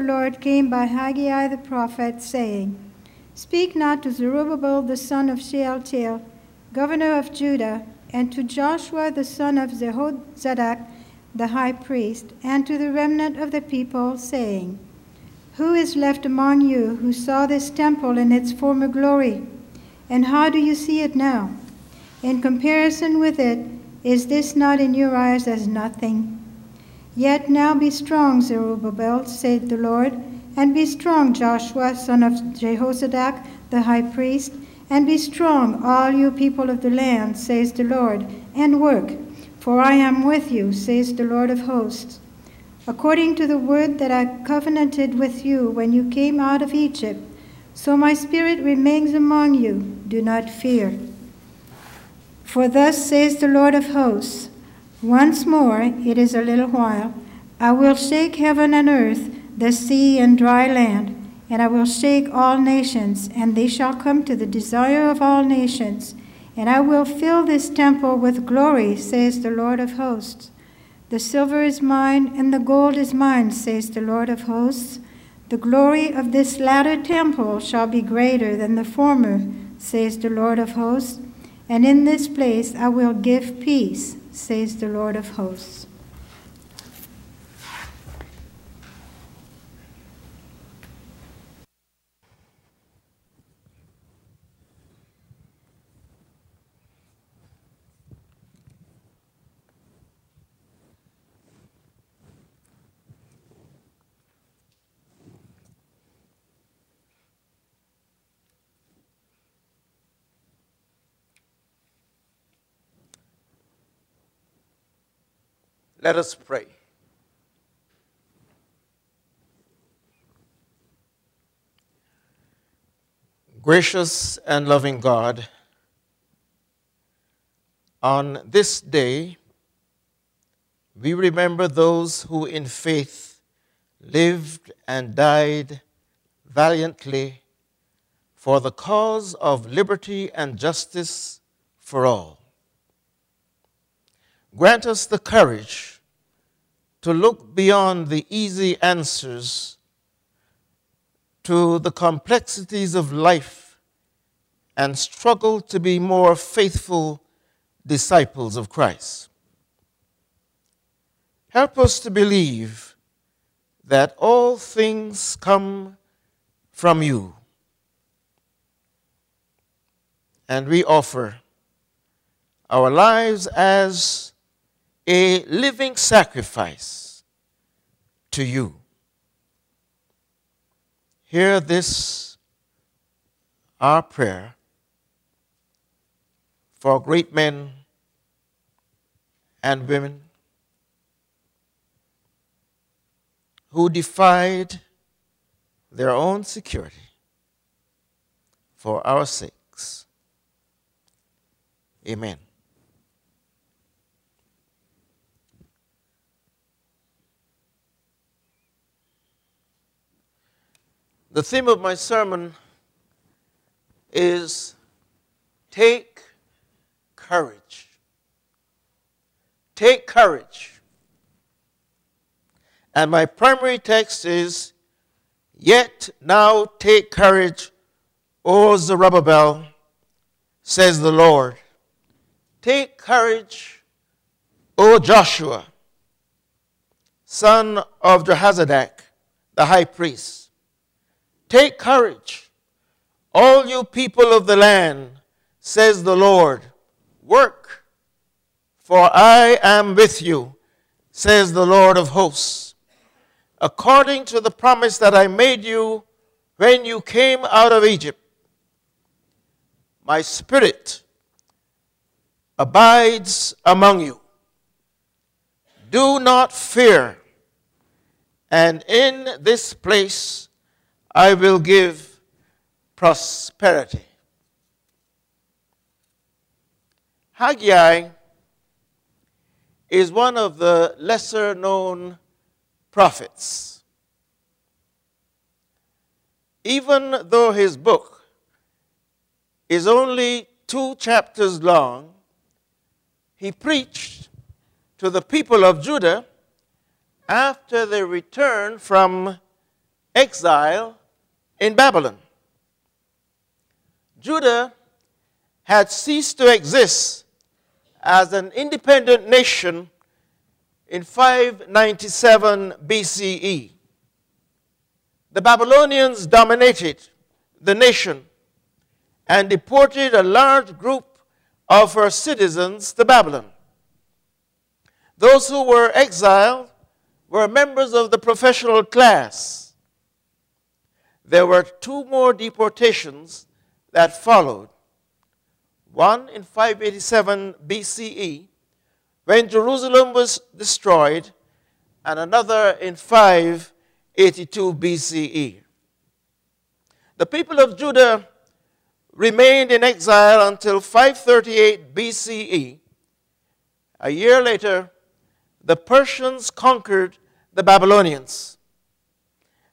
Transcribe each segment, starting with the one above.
the Lord came by Haggai the prophet, saying, Speak not to Zerubbabel the son of Shealtiel, governor of Judah, and to Joshua the son of Jehozadak, the high priest, and to the remnant of the people, saying, Who is left among you who saw this temple in its former glory? And how do you see it now? In comparison with it, is this not in your eyes as nothing? Yet now be strong, Zerubbabel, said the Lord, and be strong, Joshua, son of Jehozadak, the high priest, and be strong, all you people of the land, says the Lord, and work, for I am with you, says the Lord of hosts. According to the word that I covenanted with you when you came out of Egypt, so my spirit remains among you. Do not fear. For thus says the Lord of hosts once more, it is a little while, I will shake heaven and earth, the sea and dry land, and I will shake all nations, and they shall come to the desire of all nations. And I will fill this temple with glory, says the Lord of hosts. The silver is mine, and the gold is mine, says the Lord of hosts. The glory of this latter temple shall be greater than the former, says the Lord of hosts. And in this place I will give peace says the Lord of hosts. Let us pray. Gracious and loving God, on this day, we remember those who in faith lived and died valiantly for the cause of liberty and justice for all. Grant us the courage to look beyond the easy answers to the complexities of life and struggle to be more faithful disciples of Christ. Help us to believe that all things come from you. And we offer our lives as a living sacrifice to you. Hear this, our prayer for great men and women who defied their own security for our sakes. Amen. The theme of my sermon is Take Courage. Take courage. And my primary text is Yet now take courage, O Zerubbabel, says the Lord. Take courage, O Joshua, son of Jehozadak, the high priest. Take courage, all you people of the land, says the Lord. Work, for I am with you, says the Lord of hosts. According to the promise that I made you when you came out of Egypt, my spirit abides among you. Do not fear. And in this place, I will give prosperity. Haggai is one of the lesser known prophets. Even though his book is only two chapters long, he preached to the people of Judah after they returned from exile in Babylon. Judah had ceased to exist as an independent nation in 597 BCE. The Babylonians dominated the nation and deported a large group of her citizens to Babylon. Those who were exiled were members of the professional class. There were two more deportations that followed. One in 587 BCE, when Jerusalem was destroyed, and another in 582 BCE. The people of Judah remained in exile until 538 BCE. A year later, the Persians conquered the Babylonians.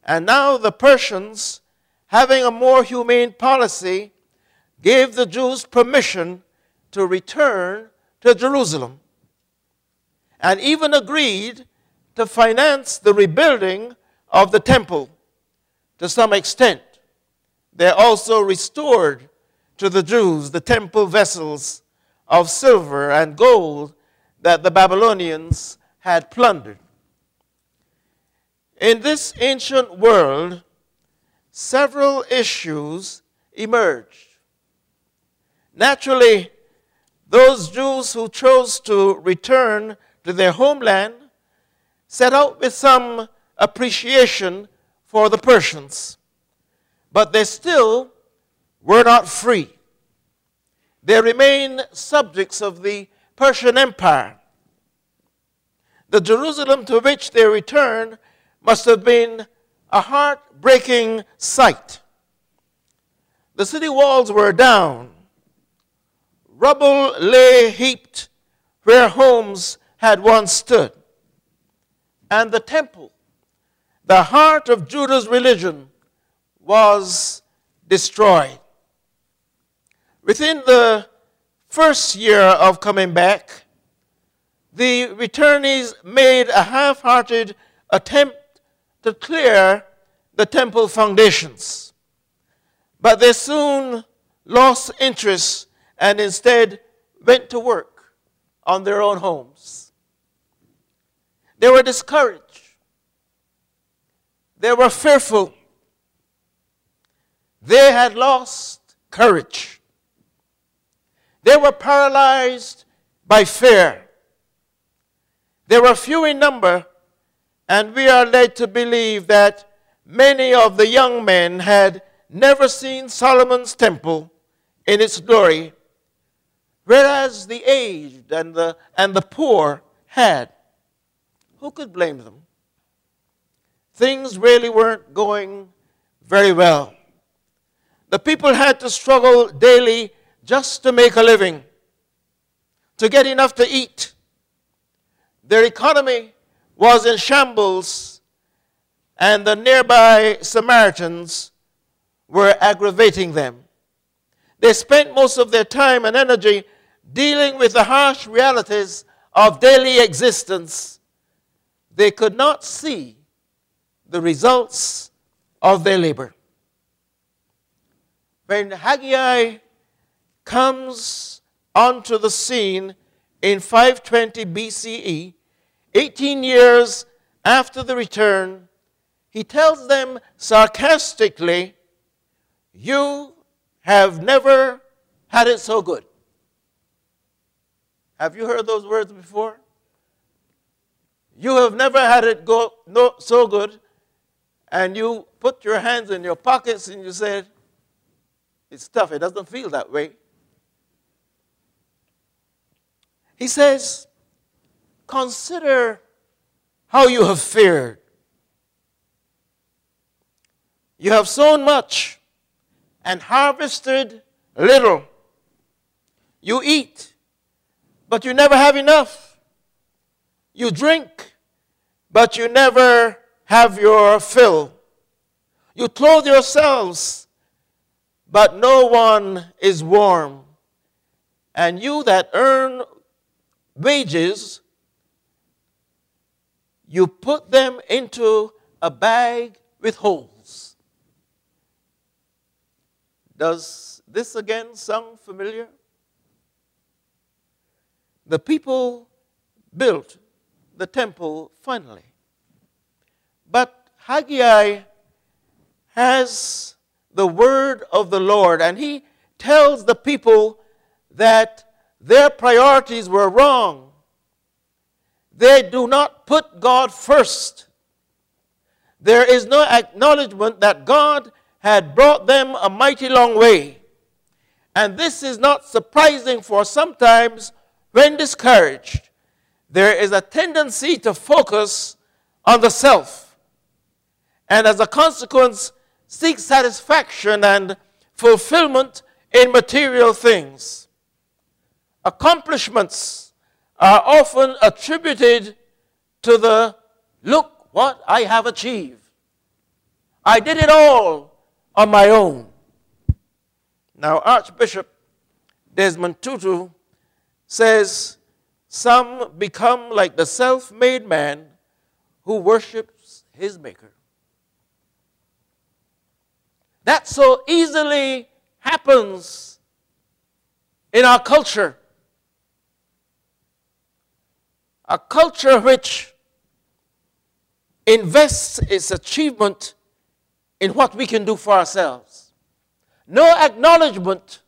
And now the Persians, having a more humane policy, gave the Jews permission to return to Jerusalem and even agreed to finance the rebuilding of the temple to some extent. They also restored to the Jews the temple vessels of silver and gold that the Babylonians had plundered. In this ancient world, several issues emerged. Naturally, those Jews who chose to return to their homeland set out with some appreciation for the Persians, but they still were not free. They remained subjects of the Persian Empire. The Jerusalem to which they returned must have been a heartbreaking sight. The city walls were down, rubble lay heaped where homes had once stood, and the temple, the heart of Judah's religion, was destroyed. Within the first year of coming back, the returnees made a half hearted attempt to clear the temple foundations. But they soon lost interest and instead went to work on their own homes. They were discouraged. They were fearful. They had lost courage. They were paralyzed by fear. They were few in number, and we are led to believe that many of the young men had never seen Solomon's temple in its glory, whereas the aged and the, and the poor had. Who could blame them? Things really weren't going very well. The people had to struggle daily just to make a living, to get enough to eat. Their economy was in shambles, and the nearby Samaritans were aggravating them. They spent most of their time and energy dealing with the harsh realities of daily existence. They could not see the results of their labor. When Haggai comes onto the scene in 520 BCE, 18 years after the return, he tells them sarcastically, You have never had it so good. Have you heard those words before? You have never had it go no, so good, and you put your hands in your pockets and you said, It's tough, it doesn't feel that way. He says, Consider how you have fared. You have sown much and harvested little. You eat, but you never have enough. You drink, but you never have your fill. You clothe yourselves, but no one is warm. And you that earn wages, you put them into a bag with holes. Does this again sound familiar? The people built the temple finally. But Haggai has the word of the Lord, and he tells the people that their priorities were wrong. They do not put God first. There is no acknowledgement that God had brought them a mighty long way. And this is not surprising, for sometimes when discouraged, there is a tendency to focus on the self. And as a consequence, seek satisfaction and fulfillment in material things. Accomplishments are often attributed to the look what I have achieved. I did it all on my own. Now, Archbishop Desmond Tutu says some become like the self made man who worships his maker. That so easily happens in our culture. A culture which invests its achievement in what we can do for ourselves. No acknowledgement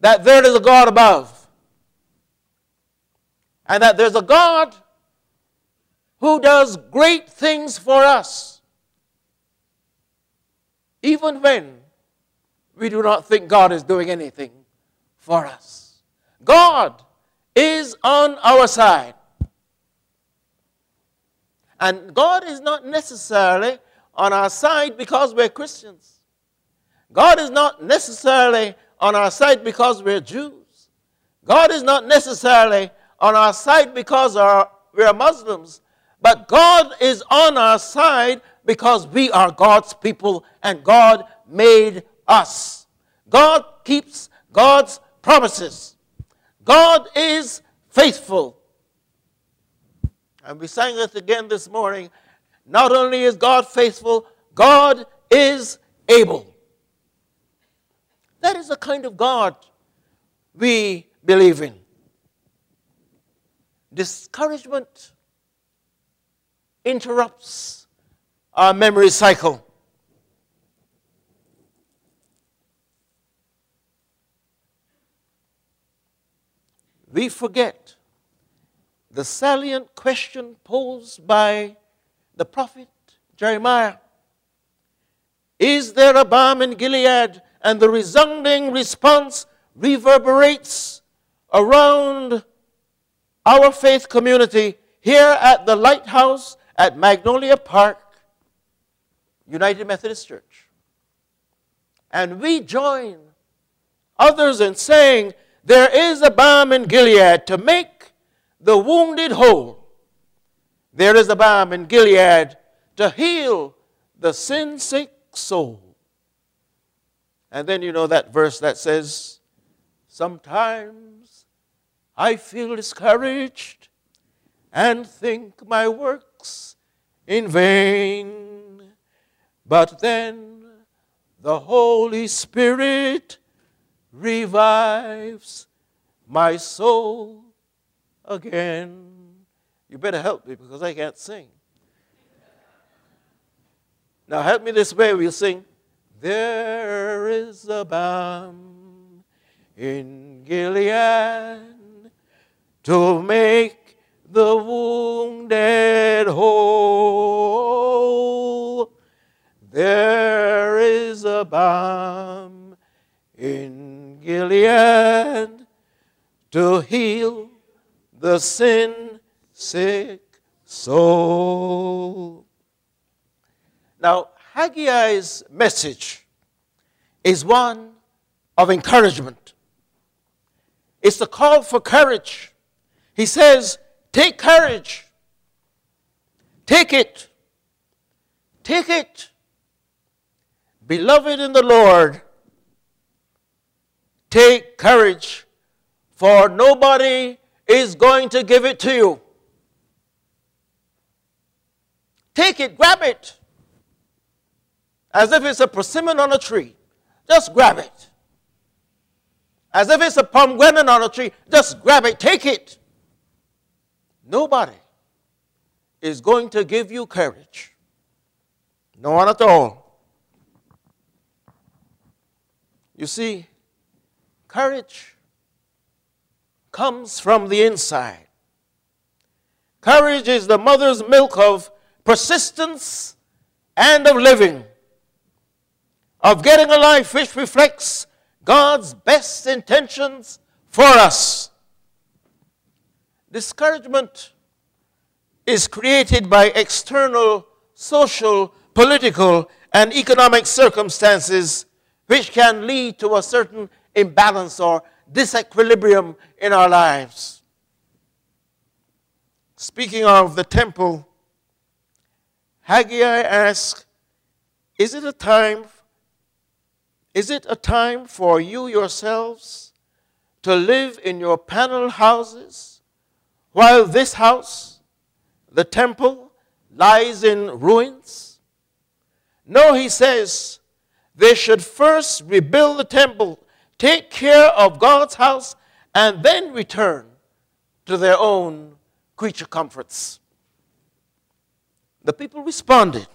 that there is a God above and that there's a God who does great things for us, even when we do not think God is doing anything for us. God is on our side. And God is not necessarily on our side because we're Christians. God is not necessarily on our side because we're Jews. God is not necessarily on our side because our, we're Muslims. But God is on our side because we are God's people and God made us. God keeps God's promises. God is faithful. And we sang it again this morning. Not only is God faithful, God is able. That is the kind of God we believe in. Discouragement interrupts our memory cycle. We forget the salient question posed by the prophet Jeremiah Is there a balm in Gilead? And the resounding response reverberates around our faith community here at the Lighthouse at Magnolia Park, United Methodist Church. And we join others in saying, There is a balm in Gilead to make the wounded whole. There is a balm in Gilead to heal the sin sick soul. And then you know that verse that says, Sometimes I feel discouraged and think my works in vain. But then the Holy Spirit revives my soul again. You better help me because I can't sing. Now, help me this way. We'll sing. There is a balm in Gilead to make the wounded whole. There is a balm in Gilead to heal the sin sick soul. Now, Haggai's message is one of encouragement. It's the call for courage. He says, Take courage. Take it. Take it. Beloved in the Lord, take courage, for nobody is going to give it to you. Take it, grab it. as if it's a persimmon on a tree. Just grab it. As if it's a pomegranate on a tree. Just grab it, take it. Nobody is going to give you courage. No one at all. You see, courage comes from the inside. Courage is the mother's milk of persistence and of living, of getting a life which reflects God's best intentions for us. Discouragement is created by external social, political, and economic circumstances which can lead to a certain imbalance or disequilibrium in our lives. Speaking of the temple, Haggai asks, Is it a time? Is it a time for you yourselves to live in your panel houses while this house, the temple, lies in ruins? No, he says, they should first rebuild the temple, take care of God's house, and then return to their own creature comforts. The people responded.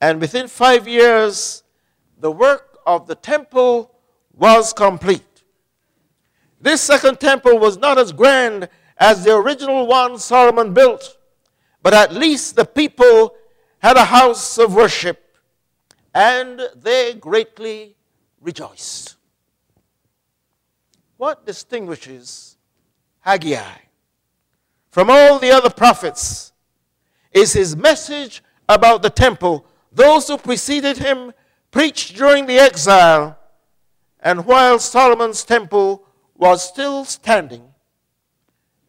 And within five years, the work of the temple was complete. This second temple was not as grand as the original one Solomon built, but at least the people had a house of worship, and they greatly rejoiced. What distinguishes Haggai from all the other prophets is his message about the temple. Those who preceded him preached during the exile, and while Solomon's temple was still standing,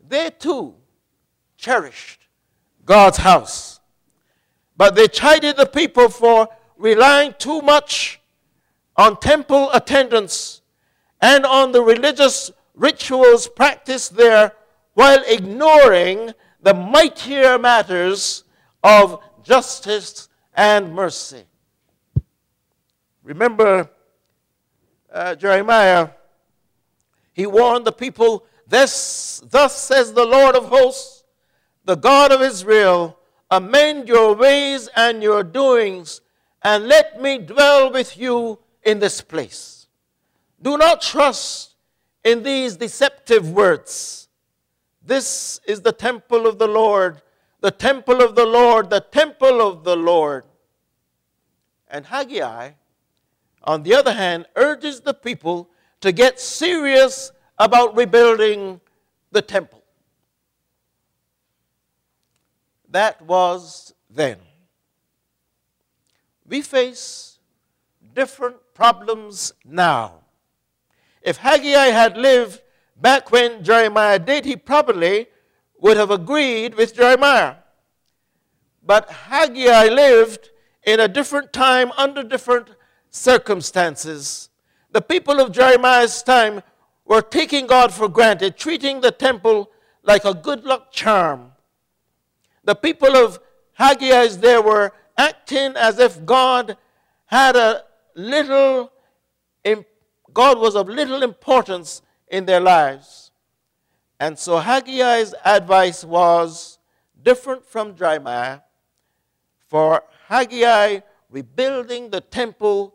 they too cherished God's house. But they chided the people for relying too much on temple attendance and on the religious rituals practiced there while ignoring the mightier matters of justice and mercy. Remember uh, Jeremiah, he warned the people, this, Thus says the Lord of hosts, the God of Israel, amend your ways and your doings, and let me dwell with you in this place. Do not trust in these deceptive words. This is the temple of the Lord, the temple of the Lord, the temple of the Lord. And Haggai, on the other hand, urges the people to get serious about rebuilding the temple. That was then. We face different problems now. If Haggai had lived back when Jeremiah did, he probably would have agreed with Jeremiah. But Haggai lived in a different time under different circumstances. The people of Jeremiah's time were taking God for granted, treating the temple like a good luck charm. The people of Haggai's there were acting as if God had a little, God was of little importance in their lives. And so Haggai's advice was different from Jeremiah. For Haggai, rebuilding the temple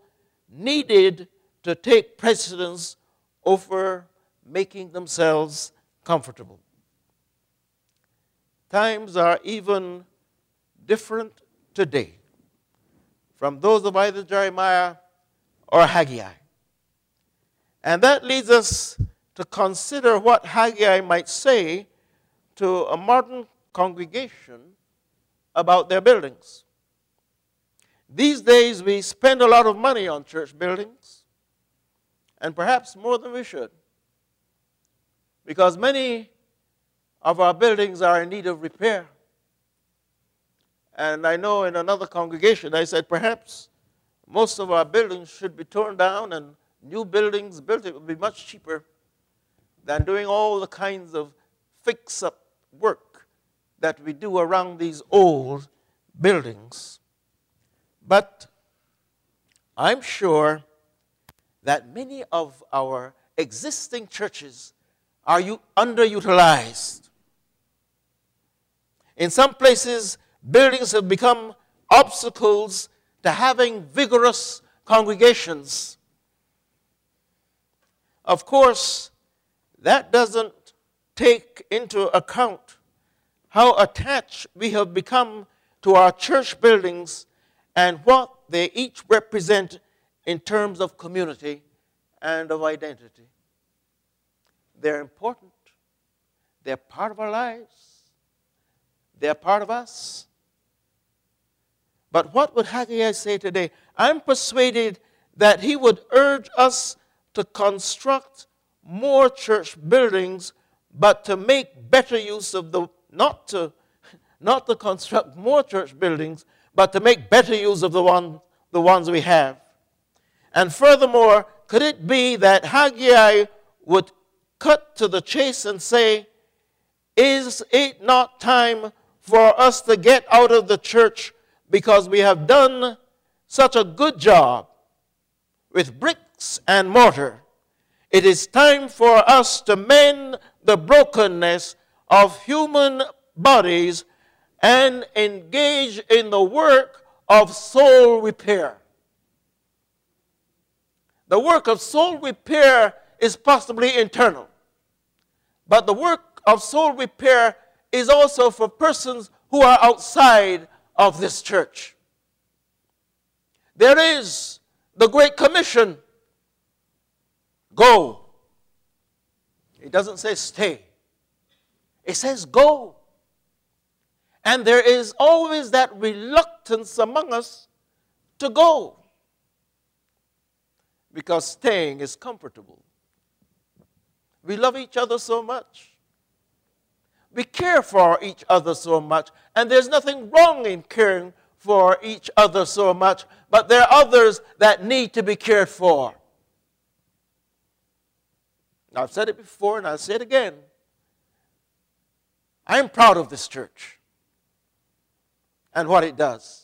needed to take precedence over making themselves comfortable. Times are even different today from those of either Jeremiah or Haggai. And that leads us to consider what Haggai might say to a modern congregation about their buildings. These days, we spend a lot of money on church buildings, and perhaps more than we should, because many of our buildings are in need of repair. And I know in another congregation, I said perhaps most of our buildings should be torn down and new buildings built. It would be much cheaper than doing all the kinds of fix up work that we do around these old buildings. But I'm sure that many of our existing churches are underutilized. In some places, buildings have become obstacles to having vigorous congregations. Of course, that doesn't take into account how attached we have become to our church buildings and what they each represent in terms of community and of identity. They're important. They're part of our lives. They're part of us. But what would Haggai say today? I'm persuaded that he would urge us to construct more church buildings, but to make better use of the, not to, not to construct more church buildings, but to make better use of the, one, the ones we have. And furthermore, could it be that Haggai would cut to the chase and say, Is it not time for us to get out of the church because we have done such a good job with bricks and mortar? It is time for us to mend the brokenness of human bodies and engage in the work of soul repair. The work of soul repair is possibly internal, but the work of soul repair is also for persons who are outside of this church. There is the Great Commission go. It doesn't say stay, it says go. And there is always that reluctance among us to go because staying is comfortable. We love each other so much. We care for each other so much. And there's nothing wrong in caring for each other so much, but there are others that need to be cared for. I've said it before and I'll say it again. I'm proud of this church and what it does.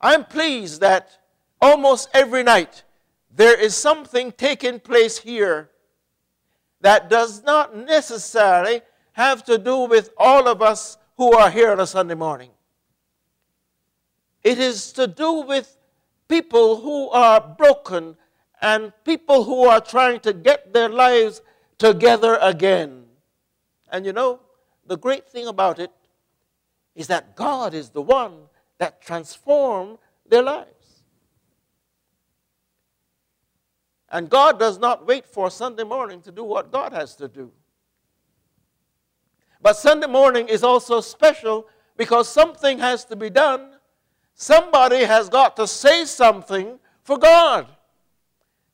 I'm pleased that almost every night there is something taking place here that does not necessarily have to do with all of us who are here on a Sunday morning. It is to do with people who are broken and people who are trying to get their lives together again. And you know, the great thing about it is that God is the one that transformed their lives. And God does not wait for Sunday morning to do what God has to do. But Sunday morning is also special because something has to be done. Somebody has got to say something for God.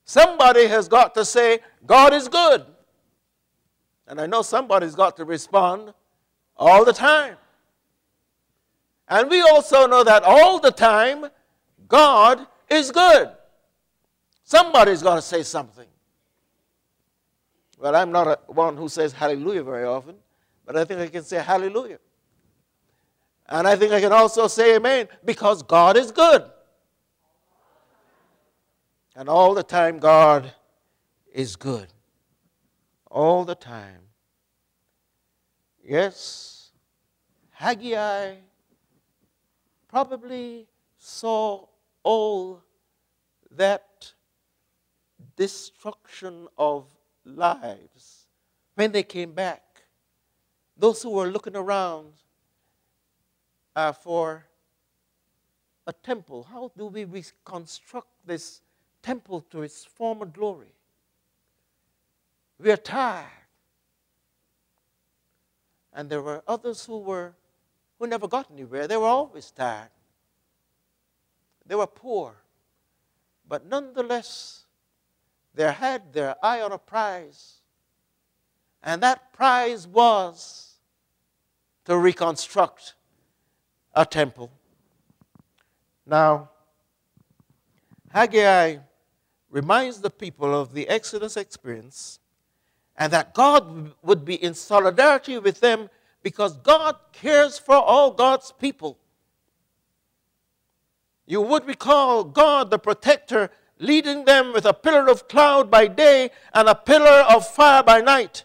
Somebody has got to say, God is good. And I know somebody's got to respond all the time. And we also know that all the time, God is good. Somebody's got to say something. Well, I'm not a, one who says hallelujah very often, but I think I can say hallelujah. And I think I can also say amen because God is good. And all the time, God is good. All the time. Yes, Haggai probably saw all that destruction of lives when they came back. Those who were looking around uh, for a temple. How do we reconstruct this temple to its former glory? We are tired. And there were others who were who never got anywhere. They were always tired. They were poor. But nonetheless, they had their eye on a prize. And that prize was to reconstruct a temple. Now, Haggai reminds the people of the Exodus experience and that God would be in solidarity with them because God cares for all God's people. You would recall God, the protector, leading them with a pillar of cloud by day and a pillar of fire by night.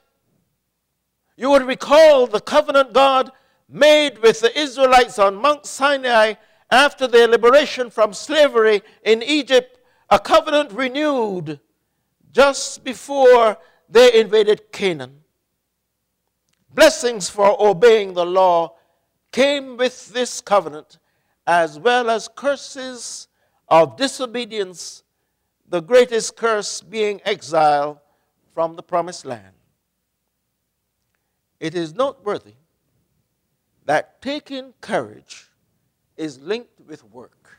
You would recall the covenant God made with the Israelites on Mount Sinai after their liberation from slavery in Egypt, a covenant renewed just before they invaded Canaan. Blessings for obeying the law came with this covenant, as well as curses of disobedience, the greatest curse being exile from the promised land. It is noteworthy that taking courage is linked with work.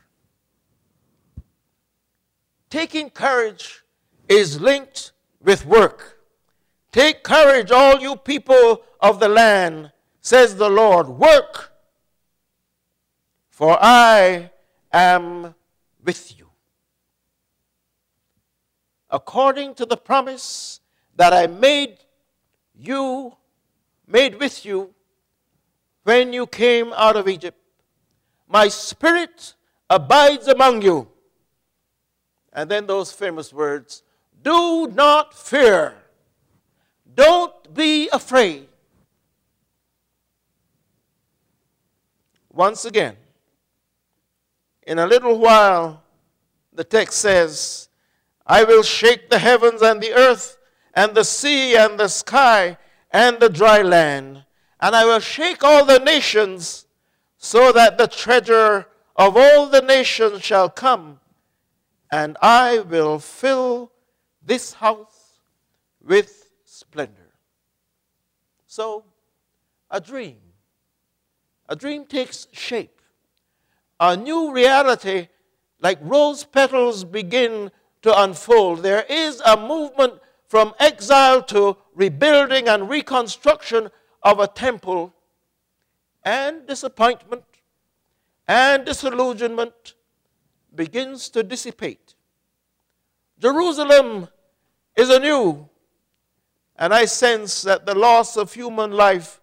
Taking courage is linked with work. Take courage, all you people of the land, says the Lord. Work, for I am with you. According to the promise that I made you, made with you when you came out of Egypt, my spirit abides among you. And then those famous words do not fear, don't be afraid. Once again, in a little while, the text says, I will shake the heavens and the earth and the sea and the sky and the dry land, and I will shake all the nations so that the treasure of all the nations shall come, and I will fill this house with splendor. So, a dream. A dream takes shape. A new reality, like rose petals, begin to unfold. There is a movement from exile to rebuilding and reconstruction of a temple and disappointment and disillusionment begins to dissipate. Jerusalem is anew, and I sense that the loss of human life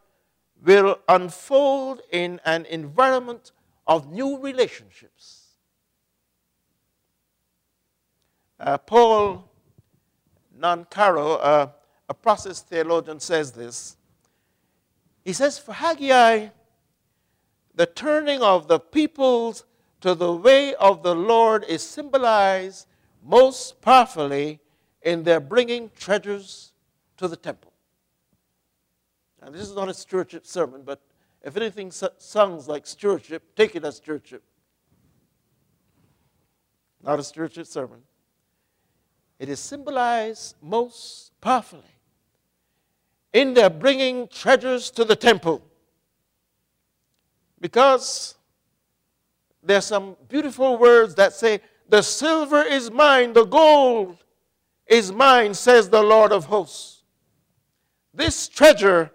will unfold in an environment of new relationships. Uh, Paul Nancarrow, uh, a process theologian, says this. He says, For Haggai, the turning of the peoples to the way of the Lord is symbolized most powerfully in their bringing treasures to the temple. Now, this is not a stewardship sermon, but if anything sounds like stewardship, take it as stewardship. Not a stewardship sermon. It is symbolized most powerfully in their bringing treasures to the temple. Because there are some beautiful words that say, The silver is mine, the gold is mine, says the Lord of hosts. This treasure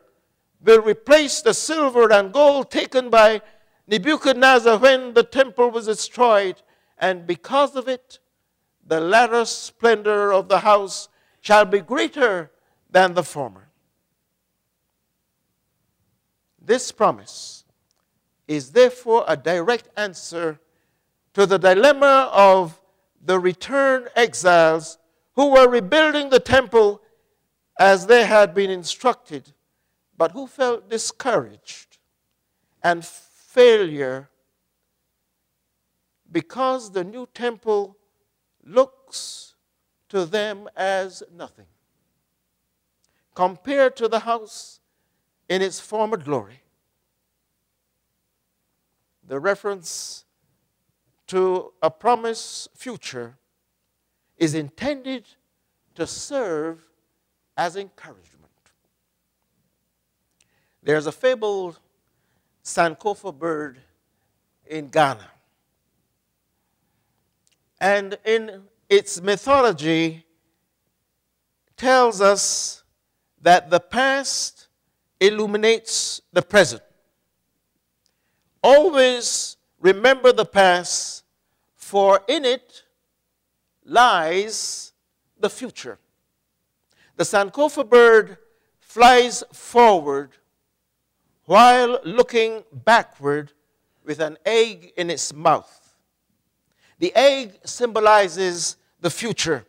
will replace the silver and gold taken by Nebuchadnezzar when the temple was destroyed, and because of it, the latter splendor of the house shall be greater than the former. This promise is therefore a direct answer to the dilemma of the returned exiles who were rebuilding the temple as they had been instructed, but who felt discouraged and failure because the new temple looks to them as nothing. Compared to the house in its former glory. The reference to a promised future is intended to serve as encouragement. There's a fabled Sankofa bird in Ghana and in its mythology tells us that the past illuminates the present. Always remember the past, for in it lies the future. The Sankofa bird flies forward while looking backward with an egg in its mouth. The egg symbolizes the future.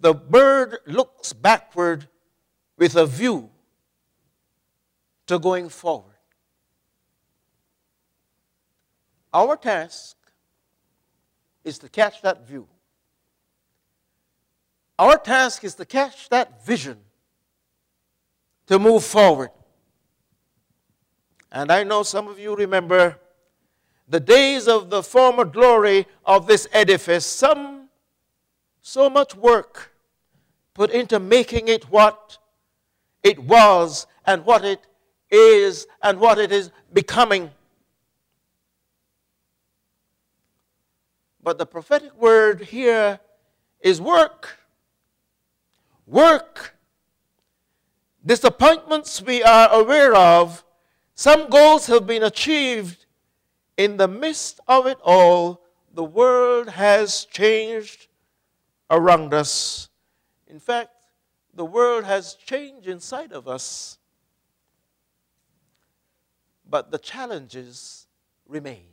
The bird looks backward with a view to going forward. Our task is to catch that view. Our task is to catch that vision to move forward. And I know some of you remember the days of the former glory of this edifice. Some, so much work put into making it what it was and what it is and what it is becoming. But the prophetic word here is work. Work. Disappointments we are aware of. Some goals have been achieved. In the midst of it all, the world has changed around us. In fact, the world has changed inside of us. But the challenges remain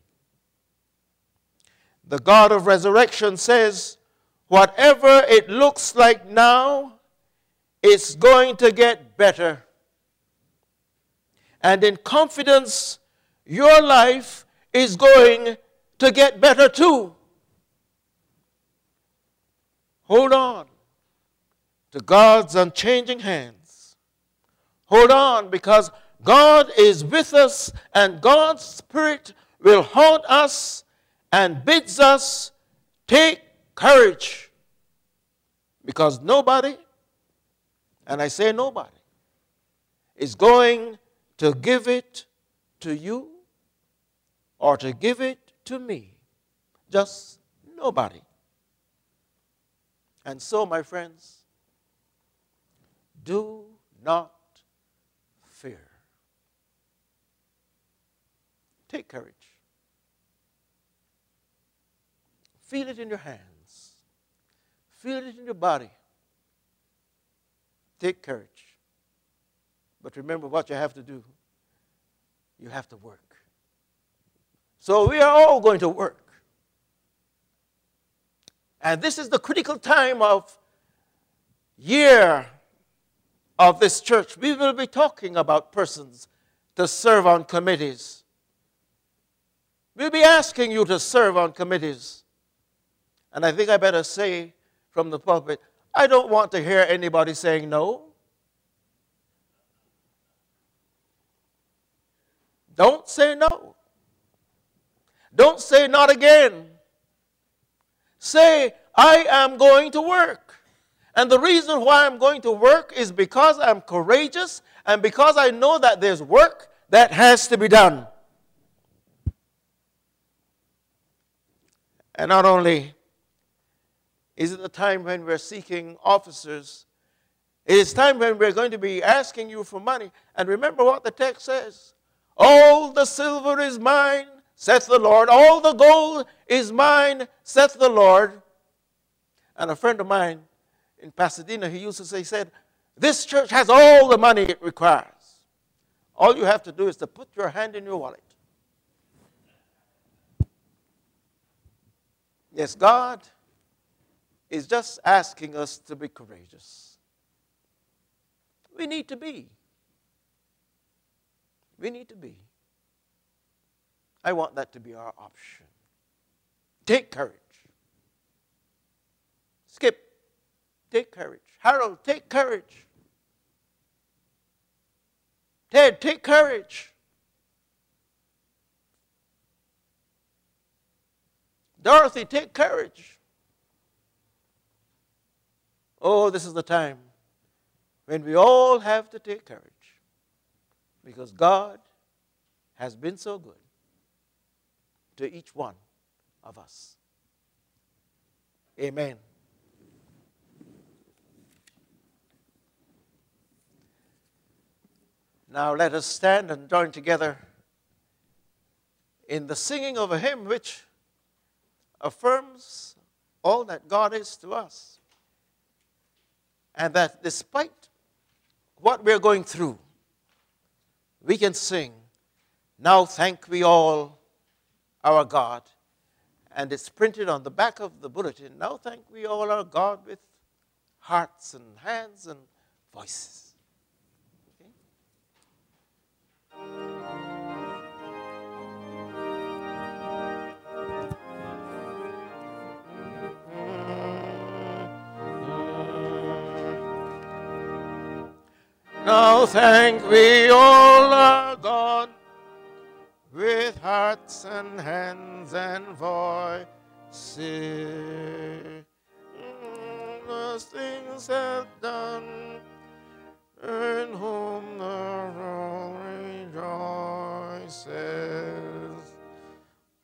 the God of resurrection says, whatever it looks like now, it's going to get better. And in confidence, your life is going to get better too. Hold on to God's unchanging hands. Hold on because God is with us and God's Spirit will haunt us and bids us take courage because nobody, and I say nobody, is going to give it to you or to give it to me. Just nobody. And so, my friends, do not fear. Take courage. Feel it in your hands. Feel it in your body. Take courage. But remember what you have to do. You have to work. So we are all going to work. And this is the critical time of year of this church. We will be talking about persons to serve on committees. We'll be asking you to serve on committees. And I think I better say from the pulpit, I don't want to hear anybody saying no. Don't say no. Don't say not again. Say, I am going to work. And the reason why I'm going to work is because I'm courageous and because I know that there's work that has to be done. And not only is it the time when we're seeking officers? It is time when we're going to be asking you for money. And remember what the text says All the silver is mine, saith the Lord. All the gold is mine, saith the Lord. And a friend of mine in Pasadena, he used to say, he said, This church has all the money it requires. All you have to do is to put your hand in your wallet. Yes, God is just asking us to be courageous. We need to be. We need to be. I want that to be our option. Take courage. Skip, take courage. Harold, take courage. Ted, take courage. Dorothy, take courage. Oh, this is the time when we all have to take courage because God has been so good to each one of us. Amen. Now let us stand and join together in the singing of a hymn which affirms all that God is to us and that despite what we're going through, we can sing, Now thank we all our God. and it's printed on the back of the bulletin. Now thank we all our God with hearts and hands and voices. Now thank we all our God with hearts and hands and voices. The things have done, in whom the world rejoices.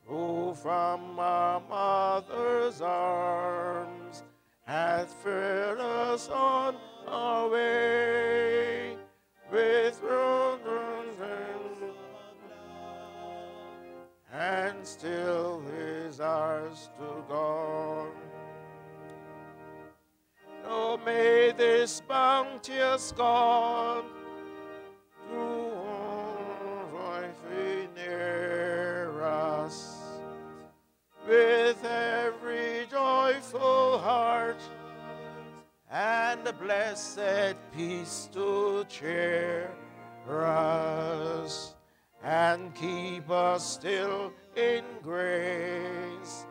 Who from our mother's arms hath filled us on our way May this bounteous God through life near us with every joyful heart and a blessed peace to cheer us and keep us still in grace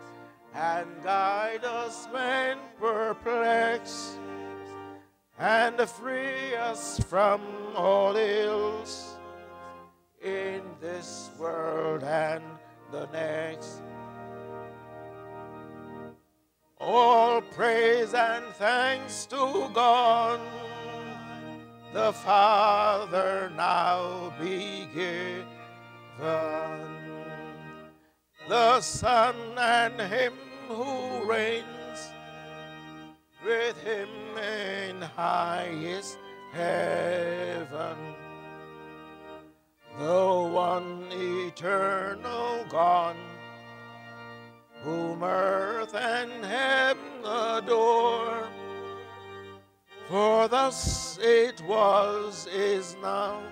and guide us when perplexed and free us from all ills in this world and the next. All praise and thanks to God, the Father now be given the Son and Him who reigns with Him in highest heaven, the one eternal God, whom earth and heaven adore. For thus it was, is now,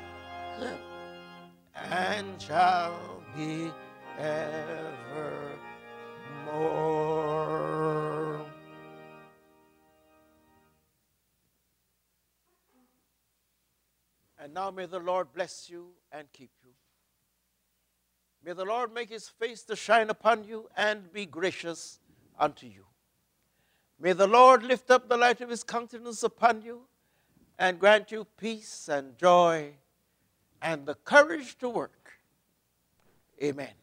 and shall be evermore. And now may the Lord bless you and keep you. May the Lord make his face to shine upon you and be gracious unto you. May the Lord lift up the light of his countenance upon you and grant you peace and joy and the courage to work. Amen.